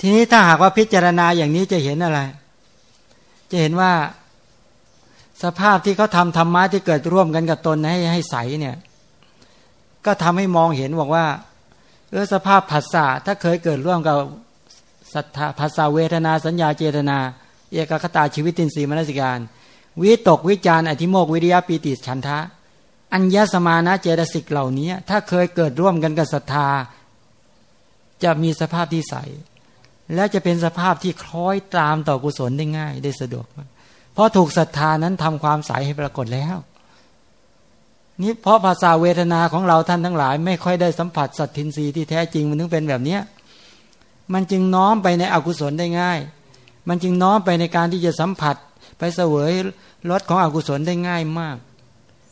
ทีนี้ถ้าหากว่าพิจารณาอย่างนี้จะเห็นอะไร จะเห็นว่าสภาพที่เขาทำธรรมะที่เกิดร่วมกันกับตนให้ให้ใสเนี่ย ก็ทำให้มองเห็นบอกว่าเออสภาพผัสสะถ้าเคยเกิดร่วมกับศรัทธาภาษาเวทนาสัญญาเจตนา เอกคตาชีวิตินทรีย์มนสิการ วิตกวิจารอธิโมกวิริยะปีติฉันทะ อัญญสมานะเจตสิกเหล่านี้ถ้าเคยเกิดร่วมกันกับศรัทธา จะมีสภาพที่ใส และจะเป็นสภาพที่คล้อยตามต่อกุศลได้ง่ายได้สะดวกเพราะถูกศรัทธานั้นทำความใสให้ปรากฏแล้วนี่เพราะภาษาเวทนาของเราท่านทั้งหลาย ไม่ค่อยได้สัมผัสสัตทินรีที่แท้จริงมันถึงเป็นแบบเนี้ยมันจึงน้อมไปในอกุศลได้ง่าย มันจึงน้อมไปในการที่จะสัมผัสไปเสวยรสของอกุศลได้ง่ายมาก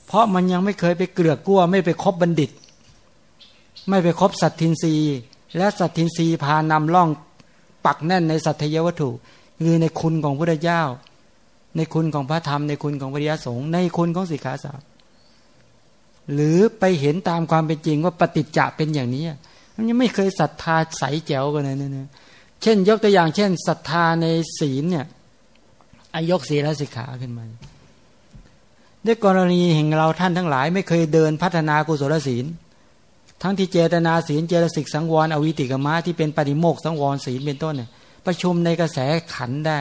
เพราะมันยังไม่เคยไปเกลือกกลัวไม่ไปคบบัณฑิต ไม่ไปคบสัตทินรีและสัตทินรีพานำล่อง ปักแน่นในสัตยวัตถุ คือในคุณของพระเจ้า ในคุณของพระธรรม ในคุณของพระยาสงฆ์ในคุณของสิกขาสาหรือไปเห็นตามความเป็นจริงว่าปฏิจจะเป็นอย่างนี้มันยังไม่เคยศรัทธาใสแจ๋วกันเลยนะเช่น ยกตัวอย่างเช่นศรัทธาในศีลเนี่ยอายกศีลสิกขาขึ้นมาด้วยกรณีแห่งเราท่านทั้งหลาย ไม่เคยเดินพัฒนากุศลศีล ทั้งที่เจตนาศีลเจตสิกสังวร อวิติกมะที่เป็นปฏิโมกสังวรศีลเป็นต้นเนี่ยประชุมในกระแสขันได้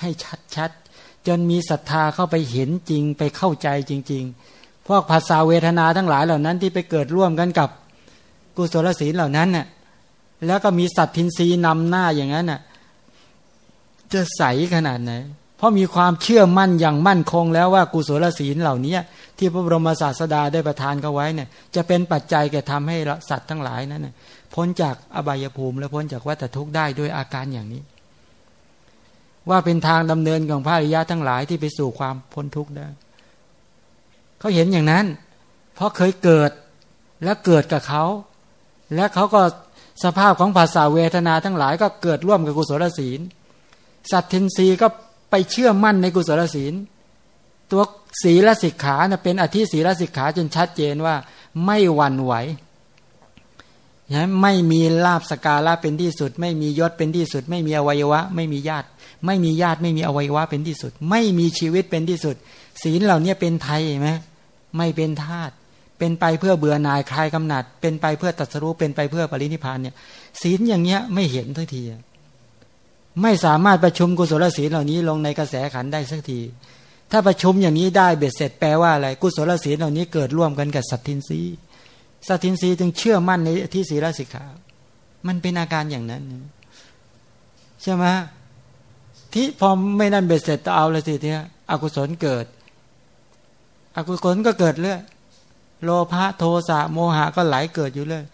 ให้ชัดๆจนมีศรัทธาเข้าไปเห็นจริงไปเข้าใจจริง ๆ พวกภาษาเวทนาทั้งหลายเหล่านั้นที่ไปเกิดร่วมกันกับกุศลศีลเหล่านั้นน่ะแล้วก็มีสัตทินรีนำหน้าอย่างนั้นน่ะจะใสขนาดไหน ราะมีความเชื่อมั่นอย่างมั่นคงแล้วว่ากุศลศีลเหล่านี้ที่พระบรมศาสดาได้ประทานเขาไว้เนี่ย จะเป็นปัจจัยแก่ทำให้สัตว์ทั้งหลายนั้นพ้นจากอบายภูมิและพ้นจากวัฏทุกข์ได้ด้วยอาการอย่างนี้ ว่าเป็นทางดำเนินของพระอริยะทั้งหลายที่ไปสู่ความพ้นทุกข์ได้เขาเห็นอย่างนั้น เพราะเคยเกิดและเกิดกับเขาและเขาก็สภาพของภาษาเวทนาทั้งหลาย ก็เกิดร่วมกับกุศลศีลสัตทินรีก็ ไปเชื่อมั่นในกุศลศีล ตัวศีลสิกขาเป็นอธิศีลสิกขาจนชัดเจนว่า ไม่หวั่นไหวนะไม่มีลาบสกาละเป็นที่สุด ไม่มียศเป็นที่สุด ไม่มีอวัยวะ ไม่มีญาติ ไม่มีญาติไม่มีอวัยวะเป็นที่สุด ไม่มีชีวิตเป็นที่สุด ศีลเหล่านี้เป็นไทยไหมไม่เป็นธาตุเป็นไปเพื่อเบื่อหน่ายคลายกำหนัด เป็นไปเพื่อตัดสู้เป็นไปเพื่อปรินิพานเนี่ยศีลอย่างเงี้ยไม่เห็นทักที ไม่สามารถประชุมกุศลศีลเหล่านี้ลงในกระแสขันได้สักที ถ้าประชุมอย่างนี้ได้เบ็ดเสร็จแปลว่าอะไร กุศลศีลเหล่านี้เกิดร่วมกันกับสัตทินรีสัตทินรีจึงเชื่อมั่นในที่ศีลสิกขา มันเป็นอาการอย่างนั้นใช่ไหมที่พอไม่นั่นเบ็ดเสร็จเอาเลยสิเนี่ยอกุศลเกิด อกุศลก็เกิดเรื่อยโลภะโทสะโมหะก็ไหลเกิดอยู่เลย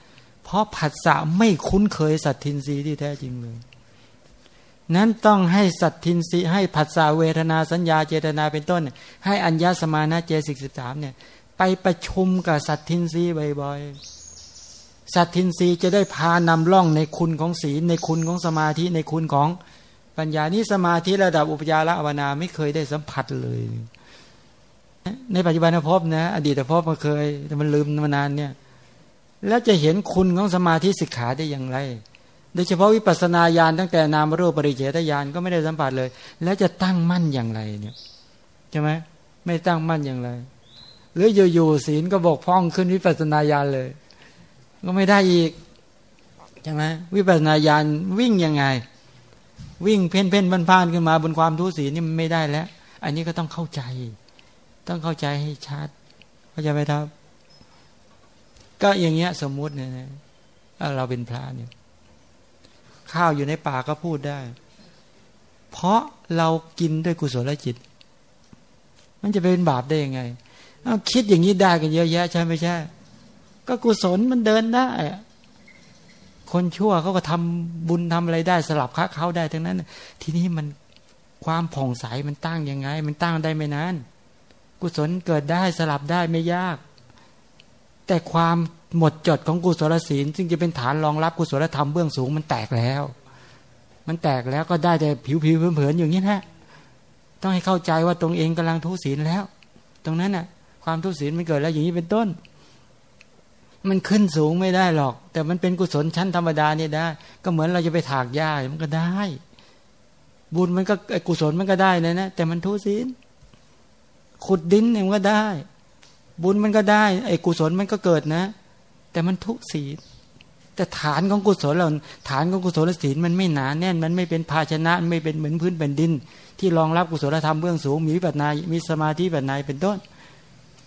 เพราะผัสสะไม่คุ้นเคยสัตทินรีที่แท้จริงเลย นั้นต้องให้สัตทินรีให้ผัสสะเวทนาสัญญาเจตนาเป็นต้น ให้อัญญาสมานะเจสิกสิบสามเนี่ยไปประชุมกับสัตทินรีบ่อยๆ สัตทินรีจะได้พานำล่องในคุณของศีลในคุณของสมาธิในคุณของปัญญานี้สมาธิระดับอุปยาละอวนาไม่เคยได้สัมผัสเลย ในปัจจุบันภพนะ อดีตภพมันเคยแต่มันลืมมานานเนี่ย แล้วจะเห็นคุณของสมาธิสิกขาได้อย่างไร โดยเฉพาะวิปัสนาญาณตั้งแต่นามรูปปริเฉทญาณก็ไม่ได้สัมผัสเลย แล้วจะตั้งมั่นอย่างไรเนี่ยใช่ไหมไม่ตั้งมั่นอย่างไร หรืออยู่ๆศีลก็บกพร่องขึ้นวิปัสนาญาณเลย ก็ไม่ได้อีกใช่ไหมวิปัสสนาญาณวิ่งยังไง วิ่งเพ่นเพ่นพันพานขึ้นมาบนความทุศีลนี่มันไม่ได้แล้ว อันนี้ก็ต้องเข้าใจ ต้องเข้าใจให้ชัดเข้าใจไหมครับ ก็อย่างเงี้ยสมมุติเนี่ยเราเป็นพระเนี่ย ข้าวอยู่ในปากก็พูดได้ เพราะเรากินด้วยกุศลจิต มันจะเป็นบาปได้ยังไงคิดอย่างนี้ได้กันเยอะแยะใช่ไม่ใช่ ก็กุศลมันเดินได้คนชั่วเขาก็ทำบุญทำอะไรได้สลับค้าเขาได้ทั้งนั้น ทีนี้มันความผ่องใสมันตั้งยังไง มันตั้งได้ไม่นาน กุศลเกิดได้สลับได้ไม่ยาก แต่ความ หมดจดของกุศลศีล ซึ่งจะเป็นฐานรองรับกุศลธรรมเบื้องสูงมันแตกแล้ว มันแตกแล้วก็ได้แต่ผิวผิวเผินๆอย่างนี้นะต้องให้เข้าใจว่าตรงเองกำลังทุศีลแล้ว ตรงนั้นน่ะ ความทุศีลมันเกิดแล้วอย่างนี้เป็นต้น มันขึ้นสูงไม่ได้หรอก แต่มันเป็นกุศลชั้นธรรมดาเนี่ยได้ ก็เหมือนเราจะไปถากหญ้ามันก็ได้ บุญมันก็กุศลมันก็ได้นะนะแต่มันทุศีลขุดดินเนี่ยมันก็ได้ บุญมันก็ได้ไอ้กุศลมันก็เกิดนะ แต่มันทุศีลแต่ฐานของกุศลเราฐานของกุศลศีลมันไม่หนาแน่น มันไม่เป็นภาชนะไม่เป็นเหมือนพื้นแผ่นดิน ที่รองรับกุศลธรรมเบื้องสูงมีปัจนา มีสมาธิปัจนายเป็นต้น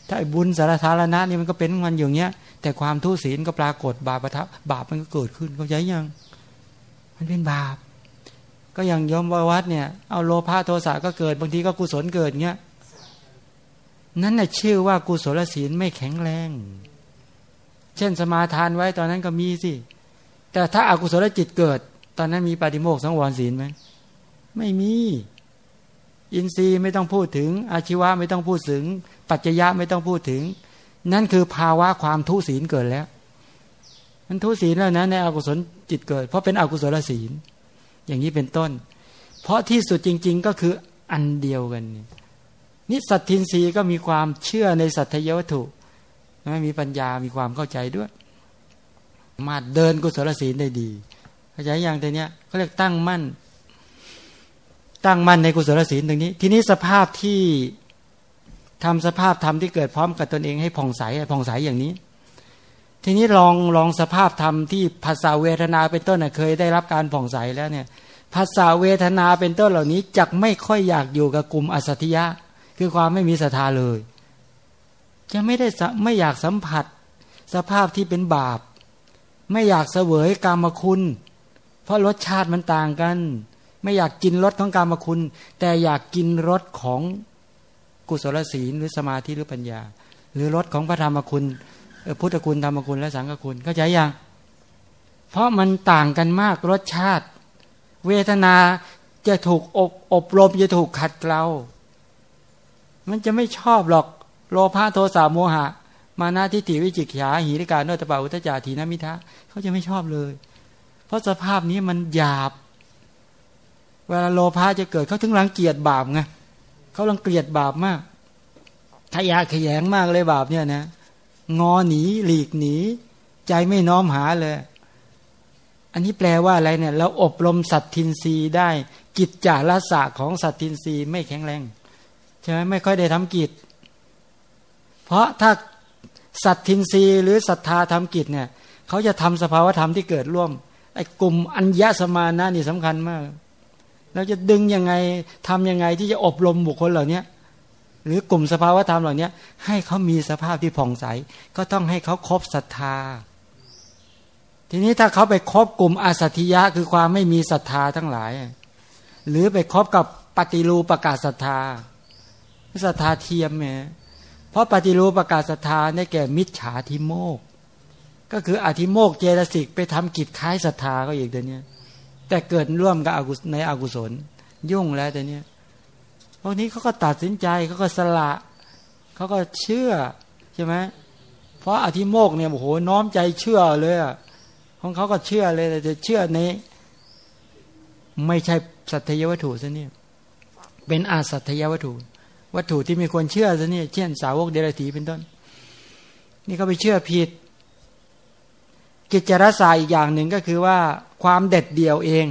ถ้าบุญสารธารณะนี่มันก็เป็นมันอย่างเงี้ย แต่ความทุศีลก็ปรากฏบาปประทับบาปมันก็เกิดขึ้นเขาใจยัง มันเป็นบาป ก็อย่างยมวัดเนี่ยเอาโลภะโทสะก็เกิดบางทีก็กุศลเกิดเงี้ยนั่นน่ะชื่อว่ากุศลศีลไม่แข็งแรง ช่นสมาทานไว้ตอนนั้นก็มีสิ แต่ถ้าอากุศลจิตเกิด ตอนนั้นมีปฏิโมกสังวรศีลไหมไม่มี อินทรีย์ไม่ต้องพูดถึง อาชีวะไม่ต้องพูดถึง ปัจจยะไม่ต้องพูดถึง นั่นคือภาวะความทุศีลเกิดแล้วมันทุศีลแล้วนะในอกุศลจิตเกิด เพราะเป็นอกุศลศีล อย่างนี้เป็นต้น เพราะที่สุดจริง ๆ ก็คืออันเดียวกันนี่สัตทินรีก็มีความเชื่อในสัตยวัตถุ ไม่มีปัญญามีความเข้าใจด้วย มาเดินกุศลศีลได้ดีเข้าใจอย่างแต่เนี้ยเขาเรียกตั้งมั่น ตั้งมั่นในกุศลศีลตรงนี้ ทีนี้สภาพที่ทำสภาพธรรมที่เกิดพร้อมกับตนเองให้ผ่องใสผ่องใสอย่างนี้ ทีนี้ลองลองสภาพธรรมที่ภาษาเวทนาเป็นต้นเคยได้รับการผ่องใสแล้วเนี่ยภาษาเวทนาเป็นต้นเหล่านี้จักไม่ค่อยอยากอยู่กับกลุ่มอสัตยะ คือความไม่มีศรัทธาเลย จะไม่ได้ไม่อยากสัมผัส สภาพที่เป็นบาป ไม่อยากเสวยกรรมคุณ เพราะรสชาติมันต่างกัน ไม่อยากกินรสของกรรมคุณ แต่อยากกินรสของกุศลศีลหรือสมาธิหรือปัญญา หรือรสของพระธรรมคุณพุทธคุณธรรมคุณและสังฆคุณเข้าใจยังเพราะมันต่างกันมากรสชาติ เวทนาจะถูกอบอบรมจะถูกขัดเกลา มันจะไม่ชอบหรอก โลภะโทสะโมหะ มานาทิฏฐิวิจิกิจฉาหิริการโนตปาอุตจาทีนมิทะเขาจะไม่ชอบเลย เพราะสภาพนี้มันหยาบ เวลาโลภะจะเกิดเขาถึงรังเกียจบาปไงเขารังเกียจบาปมากทยาขยงมากเลยบาปเนี่ยนะงอหนีหลีกหนี ใจไม่น้อมหาเลย อันนี้แปลว่าอะไรเนี่ย เราอบรมสัตทินรีได้ กิจจาระสะของสัตทินรีไม่แข็งแรงใช่ไหมไม่ค่อยได้ทำกิจ เพราะถ้าสัตทินรีหรือศรัทธาทำกิจเนี่ยเขาจะทำสภาวธรรมที่เกิดร่วมไอ้กลุ่มอัญญสมานะนี่สำคัญมากเราจะดึงยังไงทํำยังไงที่จะอบรมบุคคลเหล่านี้หรือกลุ่มสภาวธรรมเหล่านี้ให้เขามีสภาพที่ผ่องใส ก็ต้องให้เขาครบศรัทธา ทีนี้ถ้าเขาไปครบกลุ่มอาสัตยะคือความไม่มีศรัทธาทั้งหลาย หรือไปครบกับปฏิรูประกาศศรัทธาศรัทธาเทียมเนี่ย เพราะปฏิรูปประกาศศรัทธาได้แก่มิจฉาทิโมก ก็คืออธิโมกเจตสิกไปทำกิจคล้ายศรัทธาก็อีกเดี๋ยวนี้แต่เกิดร่วมกับอกุในอกุศล ยุ่งแล้วแต่เนี้พวกนี้เขาก็ตัดสินใจเขาก็สละเขาก็เชื่อใช่ไหมเพราะอธิโมกเนี่ยโอ้โหน้อมใจเชื่อเลยของเขาก็เชื่อเลยแต่เชื่อในไม่ใช่สัตยวัตถุซะเนี่ยเป็นอาสัตยวัตถุ วัตถุที่มีคนเชื่อซะนี่เช่น สาวกเดรัจฉีเป็นต้น นี่เขาไปเชื่อผิด กิจรสาอีกอย่างหนึ่งก็คือว่าความเด็ดเดี่ยวเอง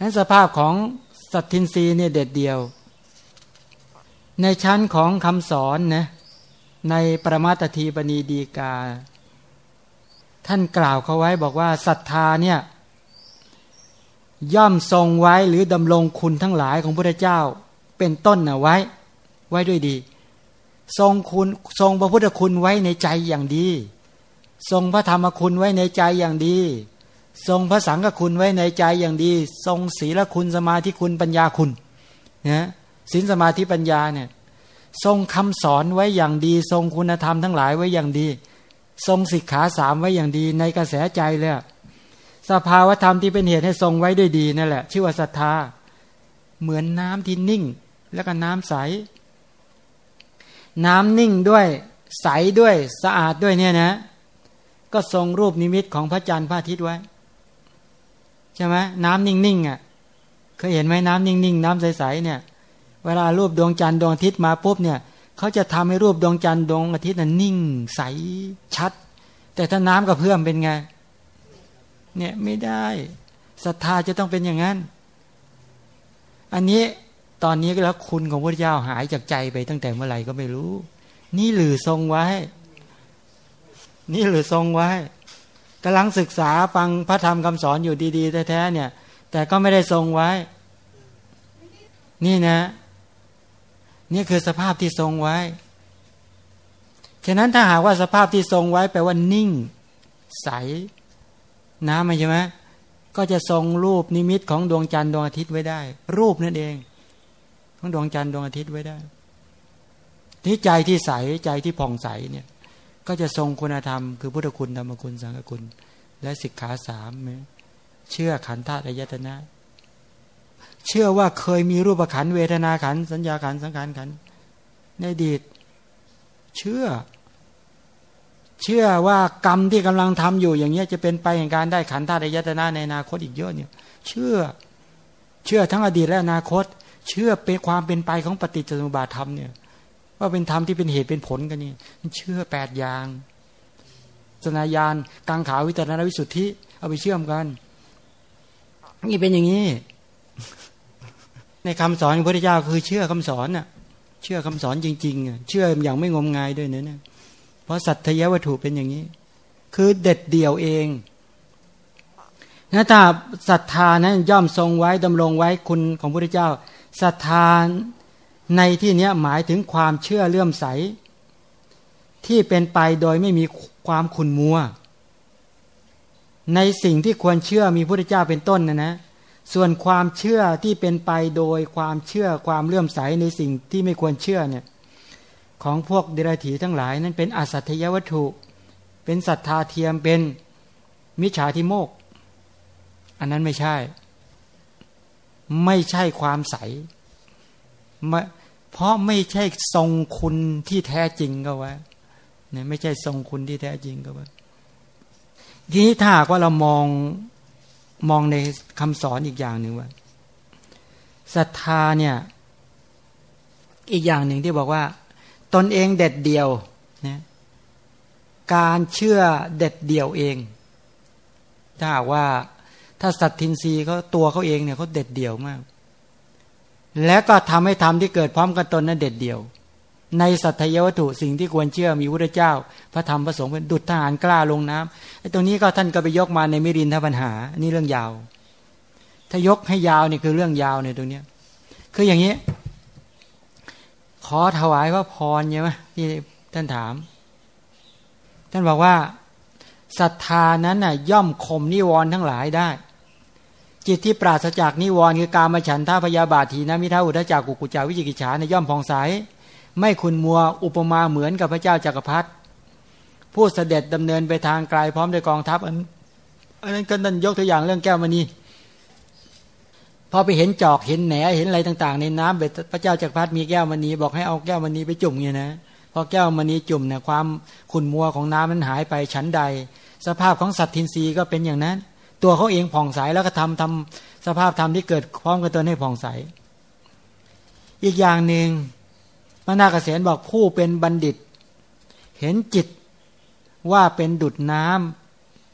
นั้นสภาพของสัตทินรีเนี่ยเด็ดเดี่ยว ในชั้นของคำสอนนะในประมาตทีปณีดีกา ท่านกล่าวเขาไว้บอกว่าศรัทธาเนี่ยย่อมทรงไว้หรือดำรงคุณทั้งหลายของพระเจ้า เป็นต้นนะไว้ ไว้ด้วยดี ทรงคุณทรงพระพุทธคุณไว้ในใจอย่างดี ทรงพระธรรมคุณไว้ในใจอย่างดี ทรงพระสังฆคุณไว้ในใจอย่างดี ทรงศีลคุณสมาธิคุณปัญญาคุณนะศีลสมาธิปัญญาเนี่ยทรงคำสอนไว้อย่างดี ทรงคุณธรรมทั้งหลายไว้อย่างดี ทรงสิกขาสามไว้อย่างดี ในกระแสใจเลยสภาวธรรมที่เป็นเหตุให้ทรงไว้ด้วยดีนั่นแหละ ชื่อว่าศรัทธา เหมือนน้ำที่นิ่ง แล้วก็น้ำใส น้ำนิ่งด้วย ใสด้วยสะอาดด้วยเนี่ยนะ ก็ทรงรูปนิมิตของพระจันทร์พระอาทิตย์ไว้ใช่ไหมน้ำนิ่งๆอะเคยเห็นไหมน้ำนิ่งๆ น้ำใสๆเนี่ย เวลารูปดวงจันทร์ดวงอาทิตย์มาปุ๊บเนี่ยเขาจะทำให้รูปดวงจันทร์ดวงอาทิตย์นั้นนิ่ง ใสชัด แต่ถ้าน้ำกับเพื่อมเป็นไงเนี่ยไม่ได้ศรัทธาจะต้องเป็นอย่างนั้น อันนี้ ตอนนี้ก็แล้วคุณของพระเจ้าหายจากใจไปตั้งแต่เมื่อไหร่ก็ไม่รู้ นี่หรือทรงไว้ นี่หรือทรงไว้กำลังศึกษาฟังพระธรรมคำสอนอยู่ดีๆแท้ๆเนี่ย แต่ก็ไม่ได้ทรงไว้ นี่นะ นี่คือสภาพที่ทรงไว้ฉะนั้นถ้าหากว่าสภาพที่ทรงไว้แปลว่านิ่ง ใส น้ำใช่ไหมก็จะทรงรูปนิมิตของดวงจันทร์ดวงอาทิตย์ไว้ได้ รูปนั่นเอง ของดวงจันทร์ดวงอาทิตย์ไว้ได้ที่ใจที่ใสใจที่ผ่องใสเนี่ย ก็จะทรงคุณธรรมคือพุทธคุณธรรมคุณสังฆคุณ และสิกขาสามเชื่อขันธาตุยตนะ เชื่อว่าเคยมีรูปขันเวทนาขันสัญญาขันสังขารขันในอดีตเชื่อ เชื่อว่ากรรมที่กำลังทำอยู่อย่างเนี้ยจะเป็นไปแห่งการได้ขันธาตุยตนะในอนาคตอีกเยอะเนี่ย เชื่อ เชื่อทั้งอดีตและอนาคต เชื่อเป็นความเป็นไปของปฏิจจสมุปบาทธรรมเนี่ยว่าเป็นธรรมที่เป็นเหตุเป็นผลกันนี่เชื่อแปดอย่างสนายานกังขาวิตรณวิสุทธิเอาไปเชื่อมกัน นี่เป็นอย่างนี้ ในคำสอนของพระพุทธเจ้าคือเชื่อคำสอนน่ะ เชื่อคำสอนจริงๆเชื่ออย่างไม่งมงายด้วยเนี่ยเพราะสัตยวัตถุเป็นอย่างนี้ คือเด็ดเดี่ยวเองนะถ้าศรัทธานั้นย่อมทรงไว้ดำรงไว้คุณของพระพุทธเจ้า ศรัทธาในที่นี้หมายถึงความเชื่อเลื่อมใส ที่เป็นไปโดยไม่มีความขุนมัว ในสิ่งที่ควรเชื่อมีพระเจ้าเป็นต้นนะนะ ส่วนความเชื่อที่เป็นไปโดยความเชื่อความเลื่อมใสในสิ่งที่ไม่ควรเชื่อเนี่ยของพวกเดรัจฉีทั้งหลาย นั้นเป็นอสัตยวัตถุ เป็นศรัทธาเทียมเป็นมิจฉาทิโมก อันนั้นไม่ใช่ ไม่ใช่ความใส เพราะไม่ใช่ทรงคุณที่แท้จริงก็ว่าเนี่ยไม่ใช่ทรงคุณที่แท้จริงก็ว่าทีนี้ถ้าว่าเรามองมองในคำสอนอีกอย่างหนึ่งว่าศรัทธาเนี่ย อีกอย่างหนึ่งที่บอกว่า ตนเองเด็ดเดียวนะการเชื่อเด็ดเดียวเอง ถ้าว่า ถ้าสัตทินรีเขาตัวเขาเองเนี่ยเขาเด็ดเดี่ยวมาก และก็ทำให้ทำที่เกิดพร้อมกันตนนั้นเด็ดเดี่ยว ในสัตยวัตถุสิ่งที่ควรเชื่อมีพระเจ้า พระธรรมพระสงฆ์เป็นดุจทหารกล้าลงน้ำไอ้ตรงนี้ก็ท่านก็ไปยกมาในมิรินทปัญหานี่เรื่องยาว ถ้ายกให้ยาวนี่คือเรื่องยาวในตรงเนี้ยคืออย่างนี้ ขอถวายพระพรใช่ไหมที่ท่านถาม ท่านบอกว่าศรัทธานั้นน่ะย่อมข่มนิวรณ์ทั้งหลายได้ จิตที่ปราศจากนิวรณ์คือการมาฉันท่าพยาบาทีนะมิท้าอุทจักกุกุจาวิจิกิจฉาในย่อมผ่องใสไม่คุณมัวอุปมาเหมือนกับพระเจ้าจักรพรรดิผู้เสด็จดำเนินไปทางไกลพร้อมด้วยกองทัพอันนั้นก็นั่นยกตัวอย่างเรื่องแก้วมณีพอไปเห็นจอกเห็นแหนเห็นอะไรต่าง ๆ ในน้ำเบ็ดพระเจ้าจักรพรรดิมีแก้วมณีบอกให้เอาแก้วมณีไปจุ่มเนี่ยนะพอแก้วมณีจุ่มเนี่ยความขุ่นมัวของน้ำมันหายไปชั้นใด สภาพของสัตว์ทินรีก็เป็นอย่างนั้น ตัวเขาเองผ่องใสแล้วก็ทำทำสภาพธรรมที่เกิดพร้อมกับตัวให้ผ่องใส อีกอย่างหนึ่งพระนาคเษนบอกผู้เป็นบัณฑิต เห็นจิตว่าเป็นดุดน้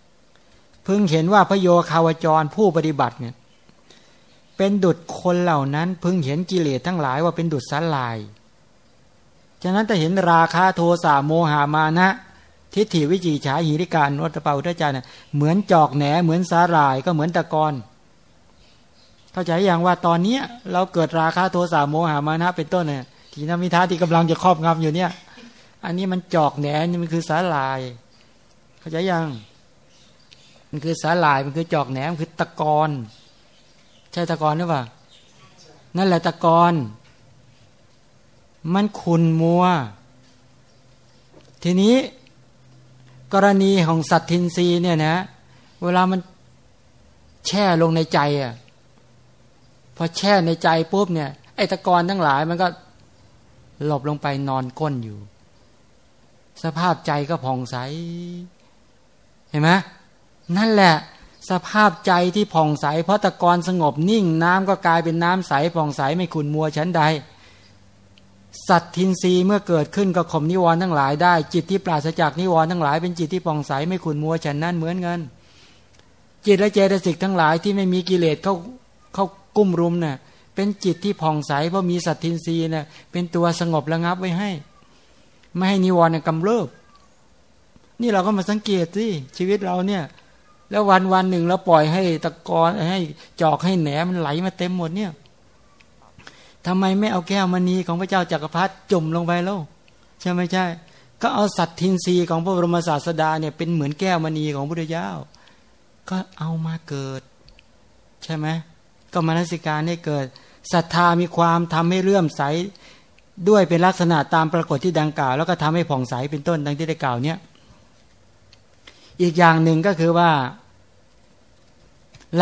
ำพึงเห็นว่าพระโยคาวจรผู้ปฏิบัติเนี่ยเป็นดุดคนเหล่านั้นพึงเห็นกิเลสทั้งหลายว่าเป็นดุดสลาย ฉะนั้นจะเห็นราคาโทสะโมหามานะ ทิฏฐิวิจิฉาหิริการวัตปาอุทจารย์เหมือนจอกแหนเหมือนสาหร่ายก็เหมือนตะกอนเข้าใจอย่างว่าตอนเนี้ยเราเกิดราคาโทสะโมหามานะเป็นต้นเนี่ยทีนมิทาที่กำลังจะครอบงำอยู่เนี่ย อันนี้มันจอกแหนนี่มันคือสาหร่าย เข้าใจยังมันคือสาหร่ายมันคือจอกแหนมันคือตะกอนใช่ตะกอนหรือเปล่านั่นแหละตะกอนมันขุนมัว ทีนี้ กรณีของสัตทินรีเนี่ยนะ เวลามันแช่ลงในใจอะพอแช่ในใจปุ๊บเนี่ยไอตะกอนทั้งหลายมันก็หลบลงไปนอนก้นอยู่ สภาพใจก็ผ่องใส เห็นไหมนั่นแหละ สภาพใจที่ผ่องใส เพราะตะกอนสงบนิ่ง น้ำก็กลายเป็นน้ำใสผ่องใสไม่ขุนมัวชั้นใด สัตทินรีเมื่อเกิดขึ้นก็ข่มนิวรณ์ทั้งหลายได้ จิตที่ปราศจากนิวรณ์ทั้งหลายเป็นจิตที่ป่องใสไม่ขุนมัวฉันนั้นเหมือนกันจิตและเจตสิกทั้งหลายที่ไม่มีกิเลสเข้าเข้ากุ้มรุมเนะ่ยเป็นจิตที่ผ่องใสเพราะมีสัตทินรีเนะ่ยเป็นตัวสงบระงับไว้ให้ ไม่ให้นิวรณ์กำเริบนี่เราก็มาสังเกตสิชีวิตเราเนี่ย แล้ววันวันหนึ่งเราปล่อยให้ตะกอนให้จอกให้แหนมันไหลมาเต็มหมดเนี่ย ทำไมไม่เอาแก้วมณีของพระเจ้าจักรพรรดิจุ่มลงไปแล้วใช่ไหมใช่ ก็เอาสัตทินรีของพระบรมศาสดาเนี่ยเป็นเหมือนแก้วมณีของพระพุทธเจ้า ก็เอามาเกิด ใช่ไหมก็มานสิการให้เกิดศรัทธามีความทำให้เลื่อมใสด้วยเป็นลักษณะตามปรากฏที่ดังกล่าว แล้วก็ทำให้ผ่องใสเป็นต้นดังที่ได้กล่าวเนี่ยอีกอย่างหนึ่งก็คือว่า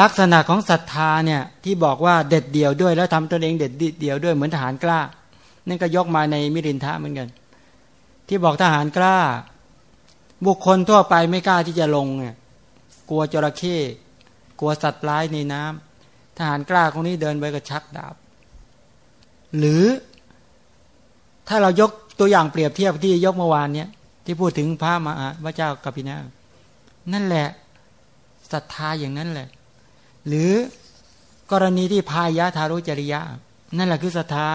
ลักษณะของศรัทธาเนี่ยที่บอกว่าเด็ดเดี่ยวด้วย แล้วทำตนเองเด็ดเดี่ยวด้วยเหมือนทหารกล้านั่นก็ยกมาในมิรินทะเหมือนกัน ที่บอกทหารกล้า บุคคลทั่วไปไม่กล้าที่จะลงเนี่ยกลัวจระเข้กลัวสัตว์ร้ายในน้ำทหารกล้าคนนี้เดินไปก็ชักดาบ หรือถ้าเรายกตัวอย่างเปรียบเทียบที่ยกเมื่อวานเนี้ยที่พูดถึงพระมหาพระเจ้ากัปปินานั่นแหละศรัทธาอย่างนั้นแหละ หรือกรณีที่พายะทารุจริยะ นั่นแหละคือศรัทธา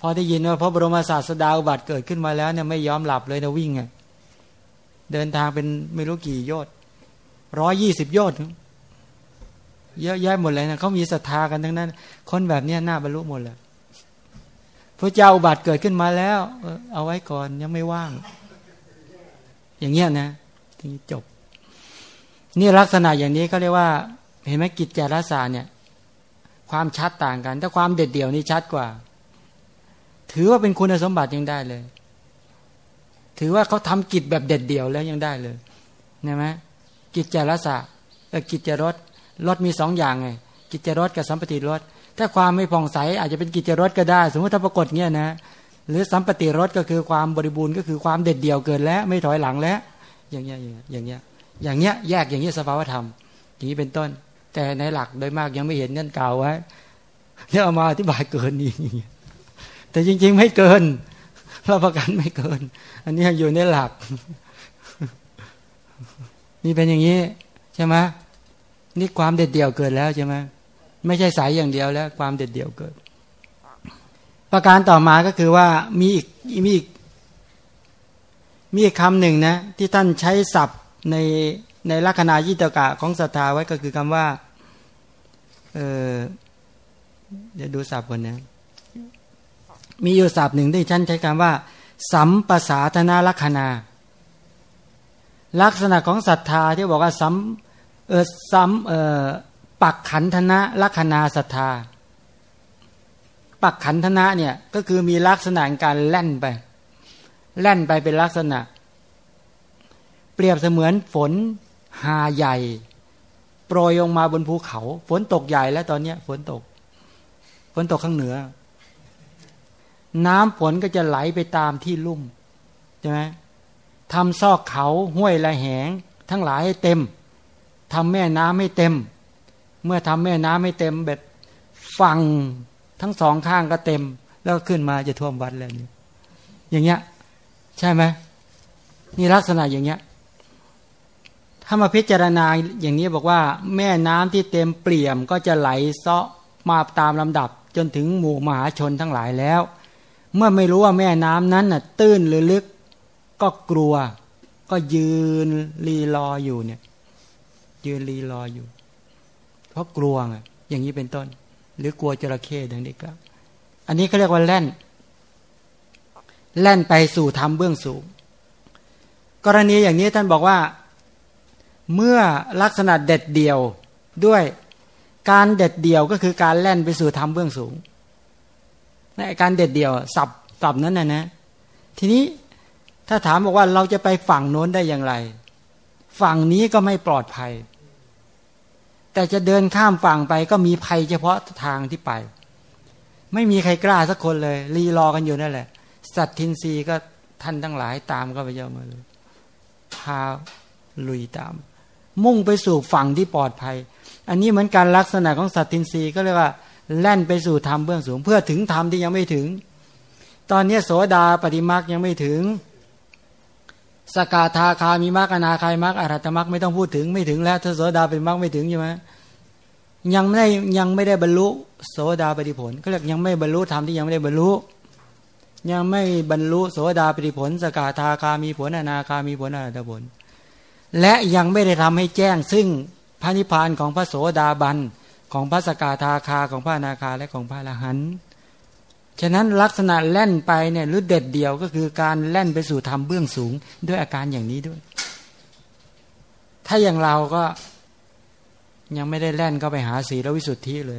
พอได้ยินว่าพระบรมศาสดาอุบัติเกิดขึ้นมาแล้วเนี่ยไม่ยอมหลับเลยนะวิ่งไงเดินทางเป็นไม่รู้กี่ยอดร้อยี่สิบยอดเยอะแยะหมดเลยนะเขามีศรัทธากันทั้งนั้น คนแบบนี้น่าบรรลุหมดเลยพระเจ้าอุบัติเกิดขึ้นมาแล้ว เอาไว้ก่อนยังไม่ว่าง อย่างเงี้ยนะถึงจบ นี่ลักษณะอย่างนี้ก็เรียกว่า เห็นไหมกิจจารสาเนี่ย ความชัดต่างกัน ถ้าความเด็ดเดี่ยวนี่ชัดกว่า ถือว่าเป็นคุณสมบัติยังได้เลย ถือว่าเขาทำกิจแบบเด็ดเดี่ยวแล้วยังได้เลยเห็นไหมกิจจารสะกิจจรสรสมีสองอย่างไงกิจจรสกับสัมปติรสถ้าความไม่ผ่องใสอาจจะเป็นกิจจรสก็ได้ สมมติถ้าปรากฏเงี้ยนะ หรือสัมปติรสก็คือความบริบูรณ์ก็คือความเด็ดเดี่ยวเกินแล้วไม่ถอยหลังแล้ว อย่างเงี้ยอย่างเงี้ยอย่างเงี้ยแยกอย่างเงี้ยสภาวธรรมอย่างนี้เป็นต้น แต่ในหลักโดยมากยังไม่เห็นนั่นกล่าวไว้เนี่ยเอามาอธิบายเกินอีกแต่จริง ๆ ไม่เกินรับประกันไม่เกิน อันนี้อยู่ในหลักนี่เป็นอย่างนี้ใช่ไหมนี่ความเด็ดเดี่ยวเกิดแล้วใช่ไหมไม่ใช่สายอย่างเดียวแล้ว ความเด็ดเดี่ยวเกิด ประการต่อมาก็คือว่ามีอีกมีอีกมีอีกคำหนึ่งนะ ที่ท่านใช้ศัพท์ใน ในลักษณะยิตกะของศรัทธาไว้ก็คือคำว่า เออเดี๋ยวดูศัพท์ก่อนนะ มีอยู่ศัพท์หนึ่งที่ฉันใช้คำว่า สัมปสาธนาลักษณาลักษณะของศรัทธาที่บอกว่าสัมเออสัมเออปักขันธนะลักษณาศรัทธา ปักขันธนะเนี่ยก็คือมีลักษณะการแล่นไป แล่นไปเป็นลักษณะ เปรียบเสมือนฝน หาใหญ่โปรยลงมาบนภูเขา ฝนตกใหญ่แล้วตอนนี้ฝนตก ฝนตกข้างเหนือ น้ำฝนก็จะไหลไปตามที่ลุ่มใช่ไหมทำซอกเขาห้วยละแหง ทั้งหลายให้เต็มทำแม่น้ำให้เต็ม เมื่อทำแม่น้ำให้เต็มเบ็ดฝั่งทั้งสองข้างก็เต็ม แล้วขึ้นมาจะท่วมวัดแล้วนี่อย่างเงี้ย ใช่ไหมนี่ลักษณะอย่างเงี้ย ถ้ามาพิจารณาอย่างนี้บอกว่า แม่น้ำที่เต็มเปี่ยมก็จะไหลเซาะมาตามลำดับจนถึงหมู่มหาชนทั้งหลายแล้ว เมื่อไม่รู้ว่าแม่น้ำนั้นน่ะตื้นหรือลึก ก็กลัว ก็ยืนรีรออยู่เนี่ย ยืนรีรออยู่ เพราะกลัวไงอย่างนี้เป็นต้น หรือกลัวจระเข้ดังนี้ก็อันนี้เขาเรียกว่าแล่น แล่นไปสู่ธรรมเบื้องสูง กรณีอย่างนี้ท่านบอกว่า เมื่อลักษณะเด็ดเดี่ยวด้วยการเด็ดเดี่ยวก็คือการแล่นไปสู่ธรรมเบื้องสูงในการเด็ดเดี่ยวสับสับนั้นนะนะ ทีนี้ถ้าถามบอกว่าเราจะไปฝั่งโน้นได้อย่างไร ฝั่งนี้ก็ไม่ปลอดภัย แต่จะเดินข้ามฝั่งไปก็มีภัยเฉพาะทางที่ไป ไม่มีใครกล้าสักคนเลย รีรอกันอยู่นั่นแหละ สัตทินรีก็ท่านทั้งหลายตามก็ไปเยอะมาเลยพาลุยตาม มุ่งไปสู่ฝั่งที่ปลอดภัย อันนี้เหมือนการลักษณะของสัตตินรีก็เรียกว่า แล่นไปสู่ธรรมเบื้องสูง เพื่อถึงธรรมที่ยังไม่ถึง ตอนนี้โสดาปฏิมักยังไม่ถึง สกาธาคามีมรรคอนาคายมรรคอรัตมรรคไม่ต้องพูดถึงไม่ถึงแล้วถ้าโสดาเป็นมรรคไม่ถึงใช่ไหมยังไม่ได้ยังไม่ได้บรรลุโสดาปฏิผล ก็เรียกยังไม่บรรลุธรรมที่ยังไม่ได้บรรลุยังไม่บรรลุโสดาปฏิผล สกาธาคามีผลอนาคามีผลอรัตผล และยังไม่ได้ทำให้แจ้ง ซึ่งพระนิพพานของพระโสดาบันของพระสกาธาคาของพระนาคาและของพระอรหันต์ฉะนั้นลักษณะแล่นไปเนี่ยหรือเด็ดเดียวก็คือการแล่นไปสู่ธรรมเบื้องสูงด้วยอาการอย่างนี้ด้วย ถ้าอย่างเราก็ยังไม่ได้แล่นก็ไปหาสีลวิสุทธิเลย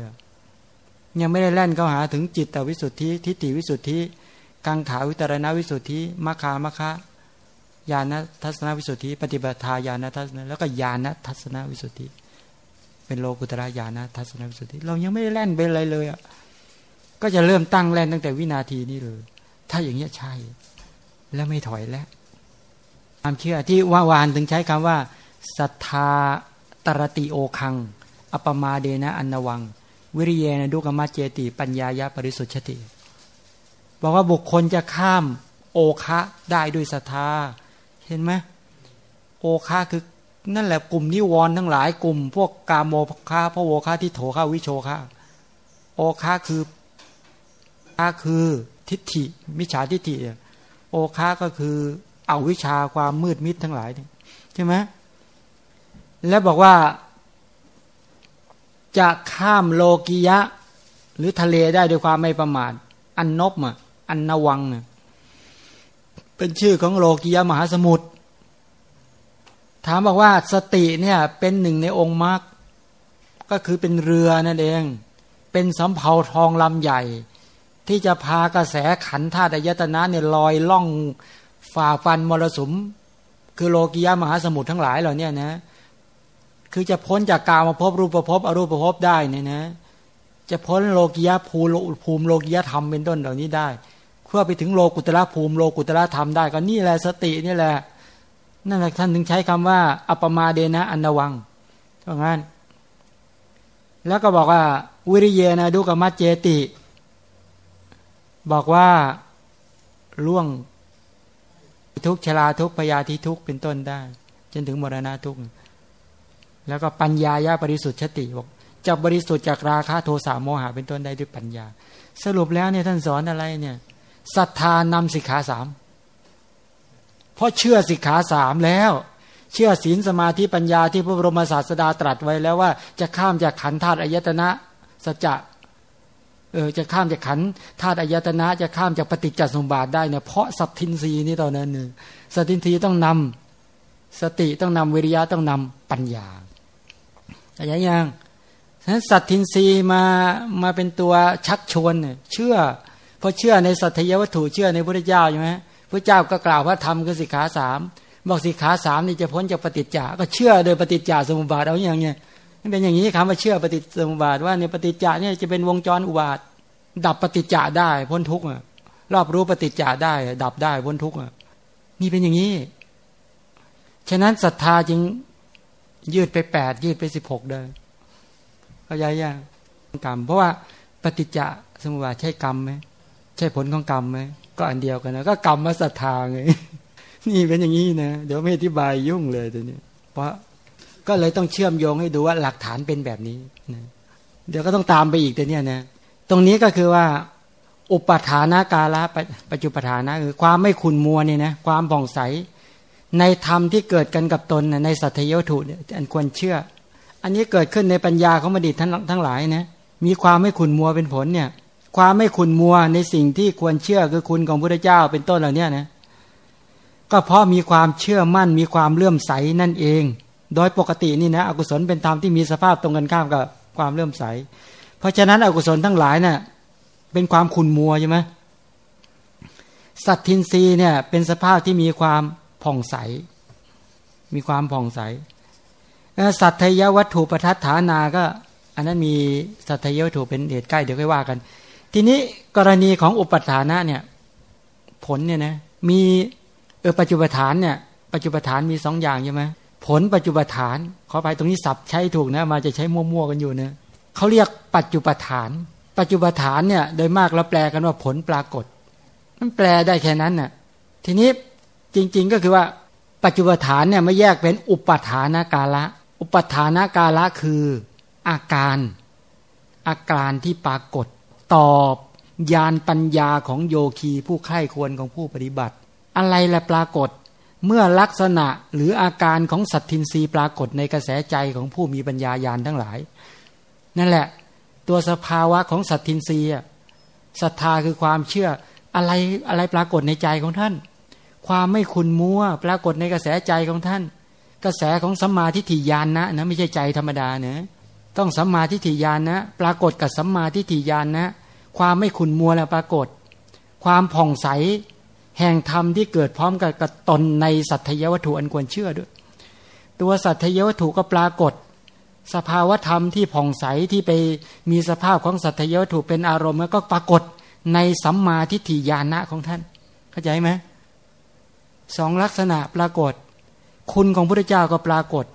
ยังไม่ได้แล่นก็หาถึงจิตตวิสุทธิทิฏฐิวิสุทธิ กังขาวิตรณวิสุทธิมัคคามัคคะ ญาณทัศนวิสุทธิ ปฏิบัติทายานทัศนแล้วก็ญาณทัศนวิสุทธิ เป็นโลกุตระญาณทัศนวิสุทธิ เรายังไม่ได้แล่นไปอะไรเลยอะก็จะเริ่มตั้งแล่นตั้งแต่วินาทีนี้เลย ถ้าอย่างนี้ใช่ แล้วไม่ถอยแล้วความเชื่อที่ว่าวานถึงใช้คำว่าศรัทธาตรติโอคัง อปมาเดนะอันนวัง วิริเยนะดุกมาเจติ ปัญญายะปริสุทธิติบอกว่าบุคคลจะข้ามโอคะได้ด้วยศรัทธา เห็นไหมโอคะคือนั่นแหละกลุ่มนิวรณ์ทั้งหลายกลุ่ม พวกกาโมคาพระโวคะที่โถคะวิโชคะโอคะคือคะคือทิฏฐิมิจฉาทิฏฐิโอคะก็คือเอาวิชาความมืดมิดทั้งหลายใช่ไหมแล้วบอกว่า จะข้ามโลกิยะ หรือทะเลได้ด้วยความไม่ประมาท อันนบอะอันนวังเนี่ย เป็นชื่อของโลกิยมหาสมุทรถามบอกว่าสติเนี่ยเป็นหนึ่งในองค์มรรคก็คือเป็นเรือนั่นเอง เป็นสำเภาทองลำใหญ่ ที่จะพากระแสขันธาตุอายตนะเนี่ยลอยล่องฝ่าฟันมรสุม คือโลกิยามหาสมุทรทั้งหลายเหล่านี้นะคือจะพ้นจากกามาพบรูปภพอรูปภพได้เนี่ยนะ จะพ้นโลกิยาภูภูมิโลกิยธรรมเป็นต้นเหล่านี้ได้ เพื่อไปถึงโลกุตระภูมิโลกุตระธรรมได้ก็นี่แหละสตินี่แหละนั่นแหละท่านถึงใช้คำว่า อัปมาเดนะอันวังเพราะงั้น แล้วก็บอกว่า วิริเยนะดุกมัจเจติ บอกว่าล่วงทุกชราทุกพยาธิทุกเป็นต้นได้ จนถึงมรณะทุกแล้วก็ปัญญายาบริสุทธิ์ชติบอกจะบริสุทธิ์จากราคะโทสะโมหะเป็นต้นได้ด้วยปัญญา สรุปแล้วเนี่ยท่านสอนอะไรเนี่ย ศรัทธานำสิกขาสามเพราะเชื่อสิกขาสามแล้ว เชื่อศีลสมาธิปัญญาที่พระบรมศาสดาตรัสไว้แล้วว่า จะข้ามจากขันธาตุอายตนะสัจจะเออจะข้ามจากขันธาตุอายตนะ จะข้ามจากปฏิจจสมบาทได้เนี่ยเพราะสัตทินรีนี่ตอนนั้นเนี่ยสัตทินรีต้องนำสติต้องนำวิริยะต้องนำปัญญาอะไรอย่างฉะนั้นสัตทินรีมามาเป็นตัวชักชวนเชื่อ เพราะเชื่อในสัตยวัตถุเชื่อในพระเจ้าใช่ไหมพระเจ้าก็กล่าวว่าธรรมคือสิกขาสามบอกสิกขาสามนี่จะพ้นจากปฏิจจาก็เชื่อโดยปฏิจจสมุปบาทเอาอย่างเงี้ยมันเป็นอย่างนี้คำว่าเชื่อปฏิสมุบาทว่าในปฏิจจาเนี่ยจะเป็นวงจรอุบาท ดับปฏิจจาได้พ้นทุกข์รอบรู้ปฏิจจาได้ ดับได้พ้นทุกข์นี่เป็นอย่างนี้ ฉะนั้นศรัทธาจึงยืดไปแปดยืดไปสิบหกเดินเข้าใจยังกรรม เพราะว่าปฏิจจสมุปบาทใช่กรรมไหม ใช่ผลของกรรมไหมก็อันเดียวกันนะก็กรรมมาศรัทธาไงนี่เป็นอย่างนี้นะเดี๋ยวไม่อธิบายยุ่งเลยตัวนี้ เพราะก็เลยต้องเชื่อมโยงให้ดูว่าหลักฐานเป็นแบบนี้นะเดี๋ยวก็ต้องตามไปอีกแต่เนี้ยนะตรงนี้ก็คือว่า อุปทานากาละปัจจุปทานะคือความไม่ขุนมัวเนี่ยนะความผ่องใส ในธรรมที่เกิดกันกับตนในสัตยวัตถุเนี่ยอันควรเชื่อ อันนี้เกิดขึ้นในปัญญาของบัณฑิตทั้งทั้งหลายนะมีความไม่ขุนมัวเป็นผลเนี่ย ความไม่ขุนมัวในสิ่งที่ควรเชื่อคือคุณของพระเจ้าเป็นต้นเหล่านี้นะก็เพราะมีความเชื่อมั่นมีความเลื่อมใสนั่นเอง โดยปกตินี่นะอกุศลเป็นธรรมที่มีสภาพตรงกันข้ามกับความเลื่อมใส เพราะฉะนั้นอกุศลทั้งหลายเนะ่ยเป็นความขุนมัวใช่ไหมสัตทินรีเนี่ยเป็นสภาพที่มีความผ่องใส มีความผ่องใสสัตทยวัตถุประทัดฐานาก็ อันนั้นมีสัตยวัตถุเป็นเหตุใกล้เดี๋ยวค่อยว่ากัน ทีนี้กรณีของอุปทานะเนี่ย ผลเนี่ยนะมีเออปัจจุบันฐานเนี่ย ปัจจุบันฐานมีสองอย่างใช่ไหมผลปัจจุบันฐานขอไปตรงนี้สับใช้ถูกนะมาจะใช้มั่วๆกันอยู่เนะเขาเรียกปัจจุบันฐาน ปัจจุบันฐานเนี่ย โดยมากเราแปลกันว่าผลปรากฏมันแปลได้แค่นั้นน่ะทีนี้จริง ๆก็คือว่า ปัจจุบันฐานเนี่ยไม่แยกเป็นอุปทานกาละ อุปทานกาละคืออาการ อาการที่ปรากฏ ตอบยานปัญญาของโยคีผู้ไข้ควรของผู้ปฏิบัติ อะไรและปรากฏเมื่อลักษณะหรืออาการของสัตทินรีปรากฏในกระแสใจของผู้มีปัญญายานทั้งหลาย นั่นแหละ ตัวสภาวะของสัตทินรีศรัทธาคือความเชื่ออะไรอะไรปรากฏในใจของท่าน ความไม่คุณมัวปรากฏในกระแสใจของท่าน กระแสของสัมมาทิฏฐิญาณนะนะไม่ใช่ใจธรรมดาเนะ ต้องสัมมาทิฏฐิญาณนะ ปรากฏกับสัมมาทิฏฐิญาณนะ ความไม่ขุนมัวแล้วปรากฏ ความผ่องใส แห่งธรรมที่เกิดพร้อมกับกตนในสัตยวัตถุอันควรเชื่อด้วย ตัวสัตยวัตถุก็ปรากฏ สภาวธรรมที่ผ่องใสที่ไปมีสภาพของสัตยวัตถุเป็นอารมณ์ก็ปรากฏในสัมมาทิฏฐิญาณะของท่าน เข้าใจไหมสองลักษณะปรากฏ คุณของพระเจ้าก็ปรากฏ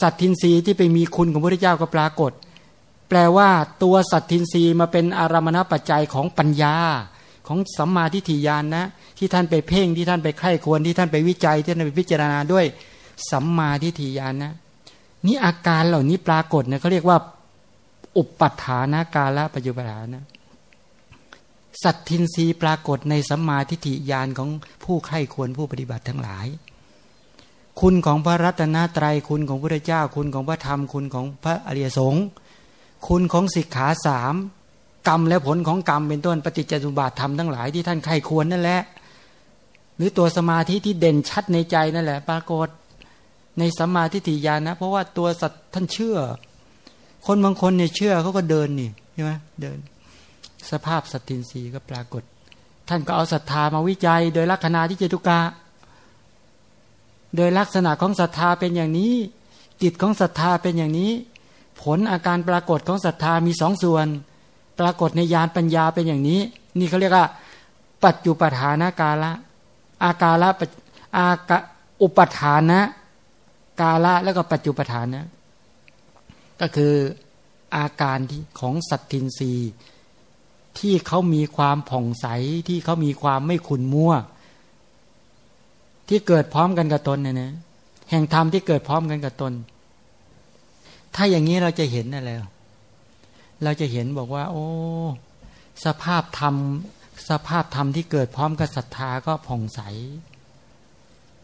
สัตทินรีที่ไปมีคุณของพระพุทธเจ้าก็ปรากฏ แปลว่าตัวสัตทินรีมาเป็นอารมณปัจจัยของปัญญาของสัมมาทิฏฐิญาณนะ ที่ท่านไปเพ่งที่ท่านไปไข้ควรที่ท่านไปวิจัยที่ท่านไปพิจารณาด้วยสัมมาทิฏฐิญาณนะนี่อาการเหล่านี้ปรากฏเนี่ยเขาเรียกว่า อุปทานาการละปัจจุบันนะสัตทินรีปรากฏในสัมมาทิฏฐิญาณของผู้ใคร่ควรผู้ปฏิบัติทั้งหลาย คุณของพระรัตนตรัยคุณของพระเจ้า คุณของพระธรรม คุณของพระอริยสงฆ์คุณของสิกขาสามกรรมและผลของกรรมเป็นต้นปฏิจจสุบาทธรรมทั้งหลายที่ท่านใครควรนั่นแหละ หรือตัวสมาธิที่เด่นชัดในใจนั่นแหละ ปรากฏในสัมมาทิฏฐิญาณนะ เพราะว่าตัวสัตว์ท่านเชื่อ คนบางคนเนี่ยเชื่อเขาก็เดินนี่ใช่ไหมเดิน สภาพสัตินรีก็ปรากฏ ท่านก็เอาศรัทธามาวิจัย โดยลักษณะที่เจตุกะ โดยลักษณะของศรัทธาเป็นอย่างนี้จิตของศรัทธาเป็นอย่างนี้ ผลอาการปรากฏของศรัทธามีสองส่วน ปรากฏในยานปัญญาเป็นอย่างนี้ นี่เขาเรียกว่า ปัจจุปฐานกาละ อากาละอากาอุปทานะกาละแล้วก็ปัจจุปฐานนะก็คืออาการที่ของสัตทินรีที่เขามีความผ่องใสที่เขามีความไม่ขุนมัว ที่เกิดพร้อมกันกับตนเนี่ยนะแห่งธรรมที่เกิดพร้อมกันกับตน ถ้าอย่างนี้เราจะเห็นอะไรเราจะเห็นบอกว่า โอ้ สภาพธรรมสภาพธรรมที่เกิดพร้อมกับศรัทธาก็ผ่องใส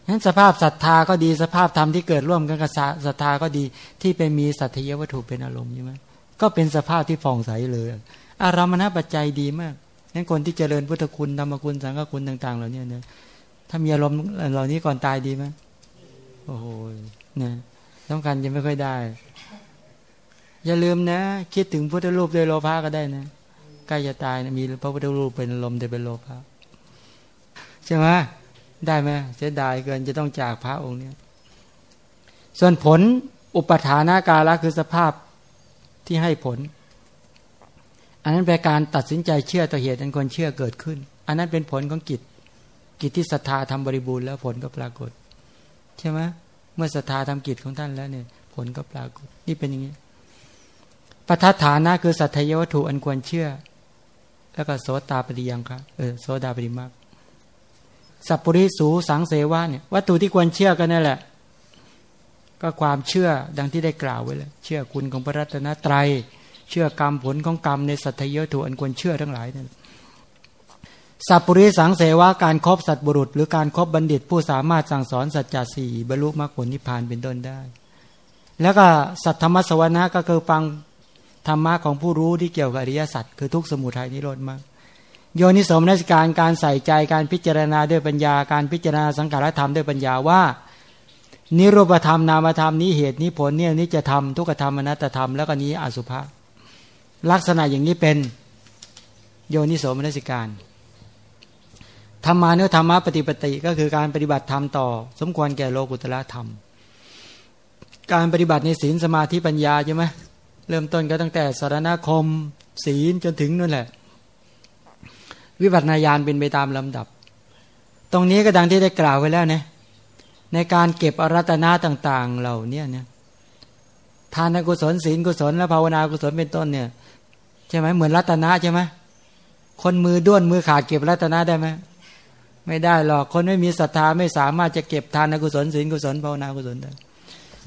นั้นสภาพศรัทธาก็ดี สภาพธรรมที่เกิดร่วมกันกับศรัทธาก็ดี ที่เป็นมีสัตยวัตถุเป็นอารมณ์ใช่ไหมก็เป็นสภาพที่ผ่องใสเลย อารามณปัจจัยดีมากนั้นคนที่เจริญพุทธคุณธรรมคุณสังฆคุณต่าง ๆ เหล่านี้เนี่ย ถ้ามีอารมณ์เหล่านี้ก่อนตายดีไหมโอ้โหเนี่ยต้องการยังไม่ค่อยได้ อย่าลืมนะ คิดถึงพุทธรูปโดยโลภะก็ได้นะใกล้จะตายนะมีพระพุทธรูปเป็นลมโดยเป็นโลภะใช่ไหมได้ไหมเสียดายเกินจะต้องจากพระองค์เนี้ยส่วนผลอุปทานาการละคือสภาพที่ให้ผล อันนั้นเป็นการตัดสินใจเชื่อต่อเหตุอันควรเชื่อเกิดขึ้น อันนั้นเป็นผลของกิจ กิจที่ศรัทธาทำบริบูรณ์แล้วผลก็ปรากฏ ใช่ไหมเมื่อศรัทธาทำกิจของท่านแล้วเนี่ย ผลก็ปรากฏ นี่เป็นอย่างนี้ปทัฐานะคือสัตยวัตถุอันควรเชื่อ แล้วก็โสตาปฏิยังครับเออโสดาปฏิมากสัพปริสูสังเสวะเนี่ยวัตถุที่ควรเชื่อกันนั่นแหละ ก็ความเชื่อดังที่ได้กล่าวไว้แล้วเชื่อคุณของพระรัตนตรัย เชื่อกรรมผลของกรรมในสัตยวัตถูอันควรเชื่อทั้งหลายนั่น สัพปริสังเสวะการครบสัตบุรุษ หรือการครบบัณฑิต ผู้สามารถสั่งสอนสัจจะสี่บรรลุมรรคผลนิพพานเป็นต้นได้ แล้วก็สัทธรรมสวนะก็คือฟังธรรมะของผู้รู้ที่เกี่ยวกับอริยสัจคือทุกสมุทัยนิโรธมากโยนิสมนัสการการใส่ใจการพิจารณาด้วยปัญญาการพิจารณาสังขารธรรมด้วยปัญญาว่า นิโรูปธรรมนามธรรมนี้เหตุนี้ผลเนี่ยนี้จะทำทุกธรรมอนัตธรรมแล้วก็นี้อสุภะลักษณะอย่างนี้เป็นโยนิสมนัสการ ธรรมานุธรรมะปฏิปติก็คือการปฏิบัติธรรมต่อ สมควรแก่โลกุตละธรรม การปฏิบัติในศีลสมาธิปัญญาใช่ไหมเริ่มต้นก็ตั้งแต่สารณคม ศีลจนถึงนั่นแหละ วิบัตินาญาณเป็นไปตามลำดับ ตรงนี้ก็ดังที่ได้กล่าวไว้แล้วนะในการเก็บอรัตนาต่าง ๆ เหล่านี้เนี่ยทานกุศลศีลกุศลและภาวนากุศลเป็นต้นเนี่ย ใช่ไหมเหมือนรัตนะใช่ไหมคนมือด้วนมือขาดเก็บรัตนะได้ไหม ไม่ได้หรอกคนไม่มีศรัทธาไม่สามารถจะเก็บทานกุศลศีลกุศลภาวนากุศลได้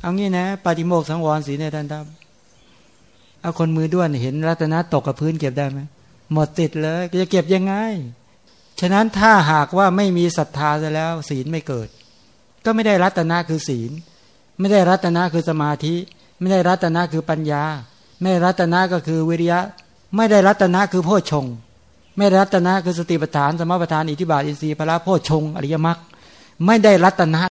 เอางี้นะปฏิโมกสังวรศีลในท่านทำเอาคนมือด้วนเห็นรัตนะตกกับพื้นเก็บได้ไหมหมดติดเลยจะเก็บยังไง ฉะนั้นถ้าหากว่าไม่มีศรัทธาซะแล้ว ศีลไม่เกิด ก็ไม่ได้รัตนะคือศีล ไม่ได้รัตนะคือสมาธิ ไม่ได้รัตนะคือปัญญา ไม่ได้รัตนะก็คือวิริยะ ไม่ได้รัตนะคือโพชง ไม่ได้รัตนะคือสติปัฏฐานสมปัฏฐานอิทิบาทอินทรีย์พระโพชงอริยมรรคไม่ได้รัตนะ